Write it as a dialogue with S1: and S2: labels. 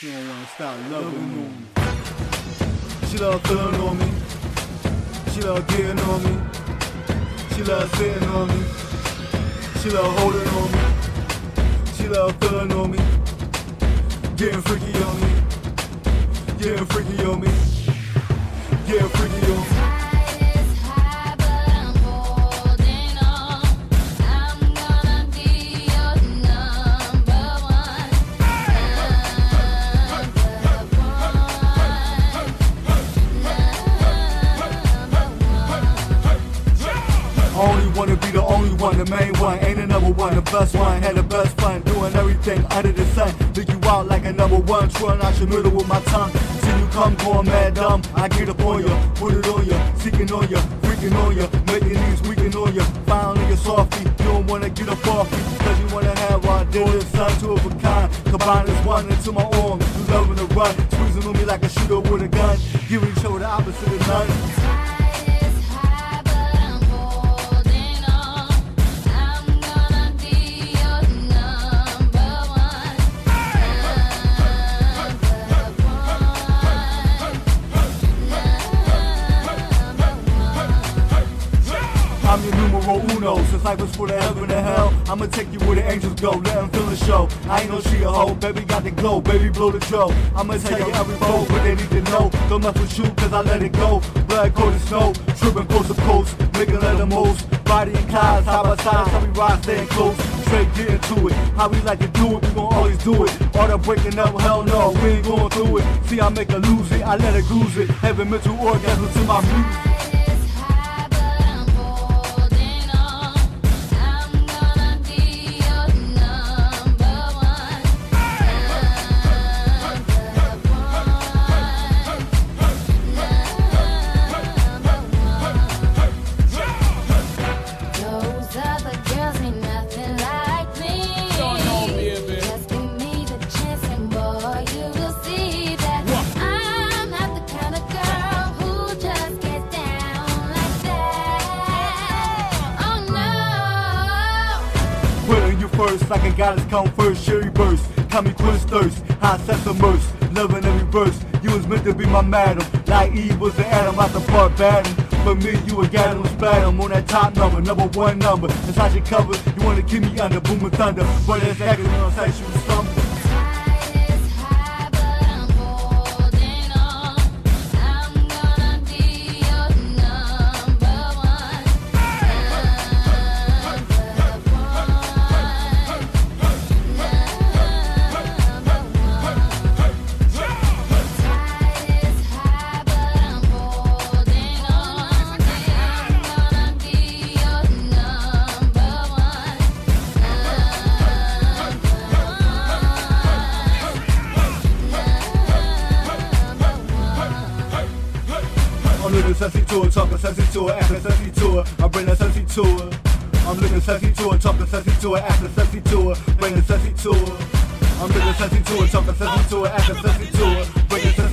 S1: She don't wanna stop loving on me. She love feeling on me. She love getting on me. She love sitting on me. She love holding on me. She love feeling on me. Getting freaky wanna be the only one, the main one. Ain't another one, the best one. Had the best fun doing everything under the sun. Pick you out like a number one, twirling out your middle with my tongue. See you come going mad dumb. I get up on ya, put it on ya, seeking on ya, freaking on ya, making these weaken on ya. Finally you're softy, you don't wanna get up off me. Cause you wanna have did this son two of a kind. Combine this one into my arm. You loving to run, squeezing on me like a shooter with a gun. Giving each other the opposite of none.
S2: I'm your
S1: numero uno. Since life was for the heaven and hell, I'ma take you where the angels go. Let them feel the show. I ain't no she a hoe. Baby got the glow. Baby blow the show. I'ma tell you every road, but they need to know. Don't mess with you, cause I let it go. Blood coat and snow. Tripping coast to coast. Making let the most. Body and cars, side by side. How we ride, staying close. Straight get into it. How we like to do it, we gon' always do it. All that breaking up, hell no, we ain't going through it. See, I make her lose it, I let her lose it. Having mental orgasm to my music. First like a goddess come first, cherry burst. Call me quench thirst, hot sex immersed, loving every verse. You was meant to be my madam, like Eve was the Adam out the park batting. For me, you a Gatlin splatum on that top number, number one number. Inside your cover, you wanna keep me under booming thunder, but it's acting on sexual something. I'm living sexy to it, talking sexy to it, acting sexy to it. I bring that sexy to it. I'm living sexy to it, talking sexy to it, acting sexy to it, bring the sexy to it. I'm living sexy to it, talking sexy to it, acting sexy to